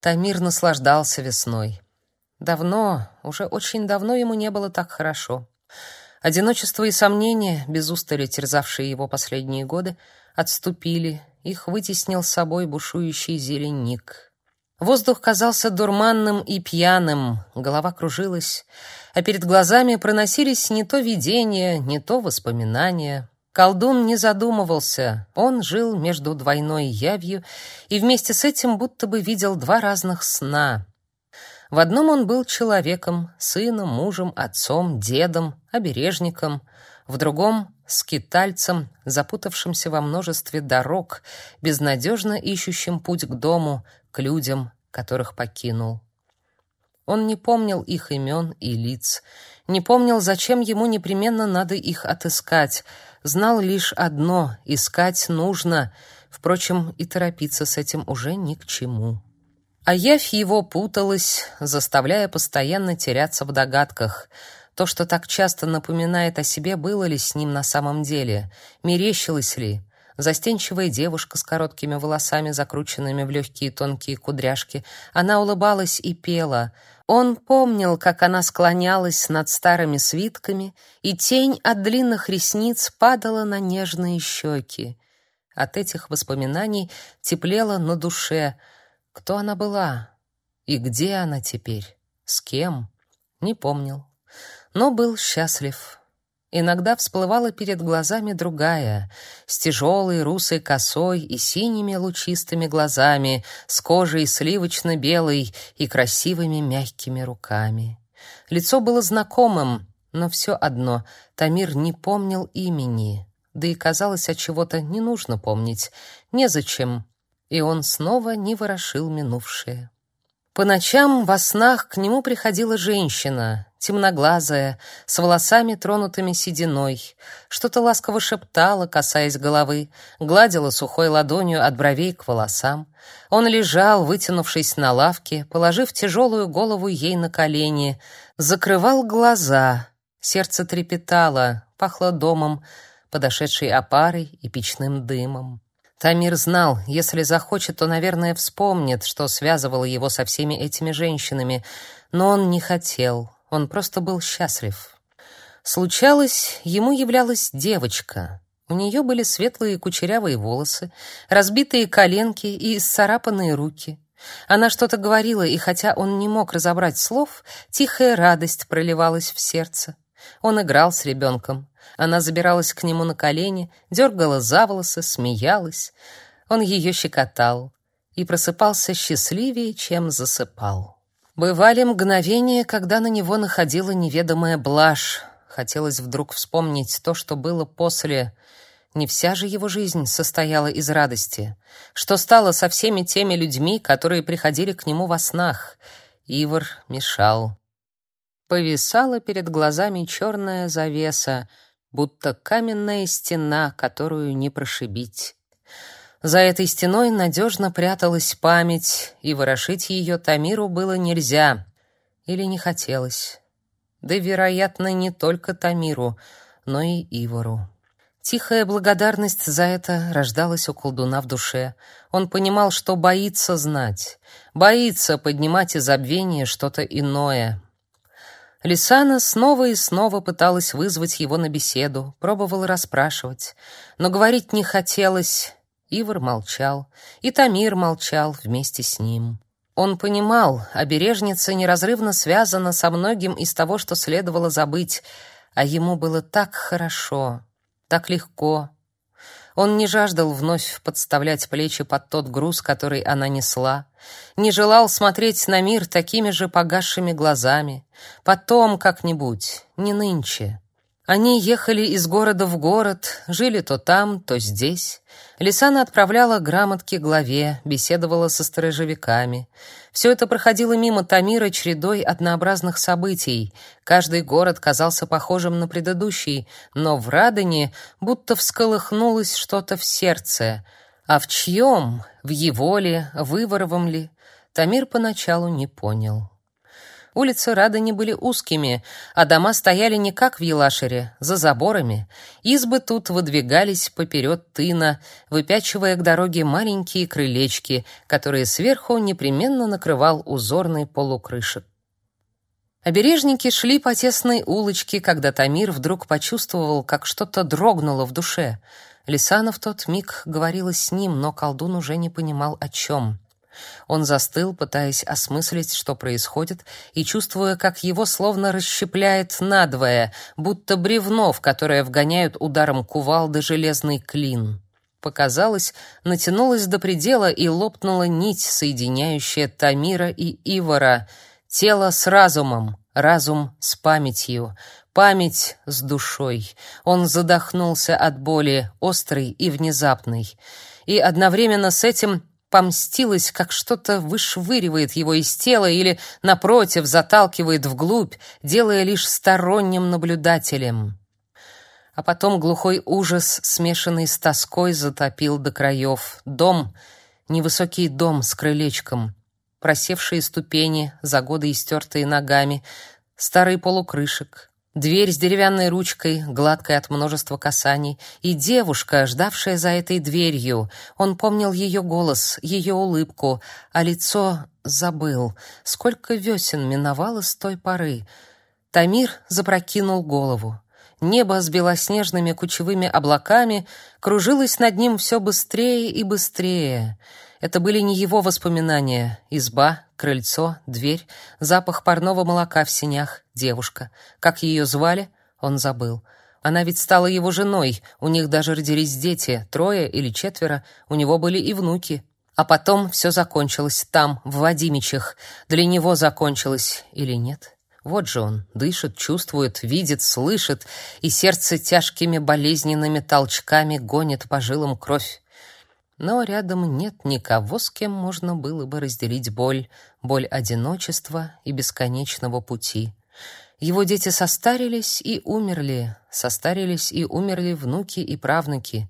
Тамир наслаждался весной. Давно, уже очень давно ему не было так хорошо. Одиночество и сомнения, без устали терзавшие его последние годы, отступили, их вытеснил с собой бушующий зеленик. Воздух казался дурманным и пьяным, голова кружилась, а перед глазами проносились не то видения, не то воспоминания. Колдун не задумывался, он жил между двойной явью и вместе с этим будто бы видел два разных сна. В одном он был человеком, сыном, мужем, отцом, дедом, обережником, в другом — скитальцем, запутавшимся во множестве дорог, безнадежно ищущим путь к дому, к людям, которых покинул. Он не помнил их имен и лиц, не помнил, зачем ему непременно надо их отыскать, знал лишь одно — искать нужно, впрочем, и торопиться с этим уже ни к чему. А явь его путалась, заставляя постоянно теряться в догадках. То, что так часто напоминает о себе, было ли с ним на самом деле, мерещилось ли, Застенчивая девушка с короткими волосами, закрученными в легкие тонкие кудряшки. Она улыбалась и пела. Он помнил, как она склонялась над старыми свитками, и тень от длинных ресниц падала на нежные щеки. От этих воспоминаний теплело на душе. Кто она была? И где она теперь? С кем? Не помнил. Но был счастлив. Иногда всплывала перед глазами другая, с тяжелой русой косой и синими лучистыми глазами, с кожей сливочно-белой и красивыми мягкими руками. Лицо было знакомым, но все одно Тамир не помнил имени, да и казалось, от чего-то не нужно помнить, незачем, и он снова не ворошил минувшее. По ночам во снах к нему приходила женщина, темноглазая, с волосами тронутыми сединой, что-то ласково шептала, касаясь головы, гладила сухой ладонью от бровей к волосам. Он лежал, вытянувшись на лавке, положив тяжелую голову ей на колени, закрывал глаза. Сердце трепетало, пахло домом, подошедшей опарой и печным дымом. Тамир знал, если захочет, то, наверное, вспомнит, что связывало его со всеми этими женщинами, но он не хотел, он просто был счастлив. Случалось, ему являлась девочка. У нее были светлые кучерявые волосы, разбитые коленки и исцарапанные руки. Она что-то говорила, и хотя он не мог разобрать слов, тихая радость проливалась в сердце. Он играл с ребенком. Она забиралась к нему на колени, дергала за волосы, смеялась. Он ее щекотал и просыпался счастливее, чем засыпал. Бывали мгновения, когда на него находила неведомая блажь. Хотелось вдруг вспомнить то, что было после. Не вся же его жизнь состояла из радости. Что стало со всеми теми людьми, которые приходили к нему во снах? Ивар мешал. Повисала перед глазами черная завеса, будто каменная стена, которую не прошибить. За этой стеной надежно пряталась память, и ворошить ее Тамиру было нельзя или не хотелось. Да, вероятно, не только Тамиру, но и Ивору. Тихая благодарность за это рождалась у колдуна в душе. Он понимал, что боится знать, боится поднимать из забвения что-то иное, Лисана снова и снова пыталась вызвать его на беседу, пробовала расспрашивать, но говорить не хотелось. Ивар молчал, и Тамир молчал вместе с ним. Он понимал, обережница неразрывно связана со многим из того, что следовало забыть, а ему было так хорошо, так легко, он не жаждал вновь подставлять плечи под тот груз, который она несла, не желал смотреть на мир такими же погасшими глазами. Потом как-нибудь, не нынче. Они ехали из города в город, жили то там, то здесь. Лисана отправляла грамотки главе, беседовала со сторожевиками. Все это проходило мимо Тамира чередой однообразных событий. Каждый город казался похожим на предыдущий, но в Радоне будто всколыхнулось что-то в сердце. А в чьем? В его ли? Выворовом ли? Тамир поначалу не понял. Улицы Радани были узкими, а дома стояли не как в Елашере, за заборами. Избы тут выдвигались поперед тына, выпячивая к дороге маленькие крылечки, которые сверху непременно накрывал узорный полукрышек. Обережники шли по тесной улочке, когда Тамир вдруг почувствовал, как что-то дрогнуло в душе. Лисана в тот миг говорила с ним, но колдун уже не понимал, о чем. Он застыл, пытаясь осмыслить, что происходит, и чувствуя, как его словно расщепляет надвое, будто бревно, в которое вгоняют ударом кувалды железный клин. Показалось, натянулась до предела и лопнула нить, соединяющая Тамира и Ивара, тело с разумом, разум с памятью, память с душой. Он задохнулся от боли, острой и внезапной. И одновременно с этим помстилась, как что-то вышвыривает его из тела или, напротив, заталкивает вглубь, делая лишь сторонним наблюдателем. А потом глухой ужас, смешанный с тоской, затопил до краев. Дом, невысокий дом с крылечком, просевшие ступени, за годы истертые ногами, старый полукрышек, Дверь с деревянной ручкой, гладкой от множества касаний, и девушка, ждавшая за этой дверью. Он помнил ее голос, ее улыбку, а лицо забыл. Сколько весен миновало с той поры. Тамир запрокинул голову. Небо с белоснежными кучевыми облаками кружилось над ним все быстрее и быстрее. Это были не его воспоминания. Изба, крыльцо, дверь, запах парного молока в синях, девушка. Как ее звали, он забыл. Она ведь стала его женой, у них даже родились дети, трое или четверо, у него были и внуки. А потом все закончилось там, в Вадимичах. Для него закончилось или нет? Вот же он, дышит, чувствует, видит, слышит, и сердце тяжкими болезненными толчками гонит по жилам кровь но рядом нет никого, с кем можно было бы разделить боль, боль одиночества и бесконечного пути. Его дети состарились и умерли, состарились и умерли внуки и правнуки.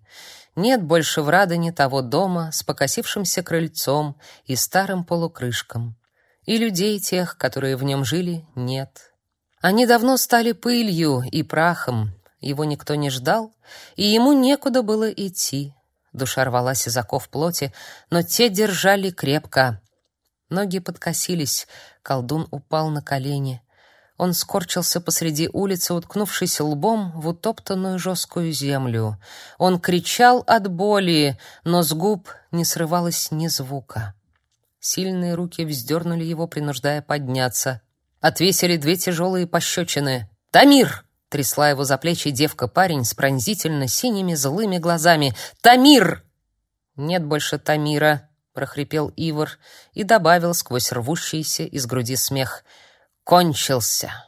Нет больше в Радоне того дома с покосившимся крыльцом и старым полукрышком. И людей тех, которые в нем жили, нет. Они давно стали пылью и прахом, его никто не ждал, и ему некуда было идти. Душа рвалась из оков плоти, но те держали крепко. Ноги подкосились, колдун упал на колени. Он скорчился посреди улицы, уткнувшись лбом в утоптанную жесткую землю. Он кричал от боли, но с губ не срывалось ни звука. Сильные руки вздернули его, принуждая подняться. Отвесили две тяжелые пощечины. «Тамир!» Трясла его за плечи девка-парень с пронзительно синими злыми глазами. «Тамир!» «Нет больше Тамира», — прохрипел Ивар и добавил сквозь рвущийся из груди смех. «Кончился!»